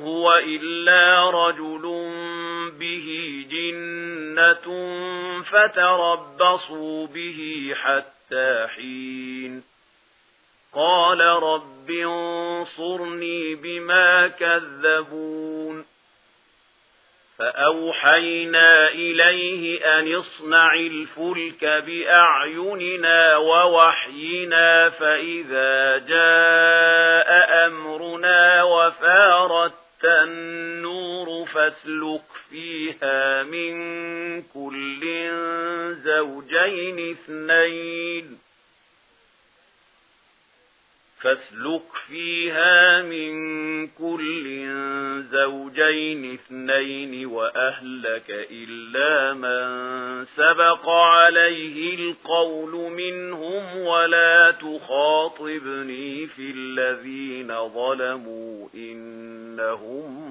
هو إلا رجل به جنة فتربصوا به حتى حين قال رب انصرني بما كذبون فأوحينا إليه أن اصنع الفلك بأعيننا ووحينا فإذا جاء أمرنا وفارنا يسلك فيها من كل زوجين اثنين فاسلك فيها من كل زوجين اثنين وأهلك إلا من سبق عليه القول منهم ولا تخاطبني في الذين ظلموا إنهم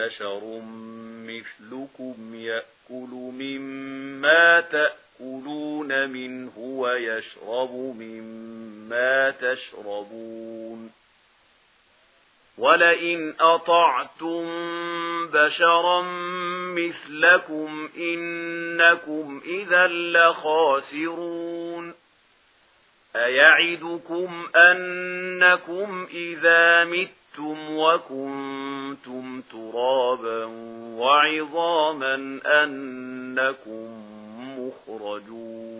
بشر مثلكم يأكل مما تأكلون منه ويشرب مما تشربون ولئن أطعتم بشرا مثلكم إنكم إذا لخاسرون أيعدكم أنكم إذا مت مِتُّمْ وَكُنْتُمْ تُرَابًا وَعِظَامًا أَنَّكُمْ مُخْرَجُونَ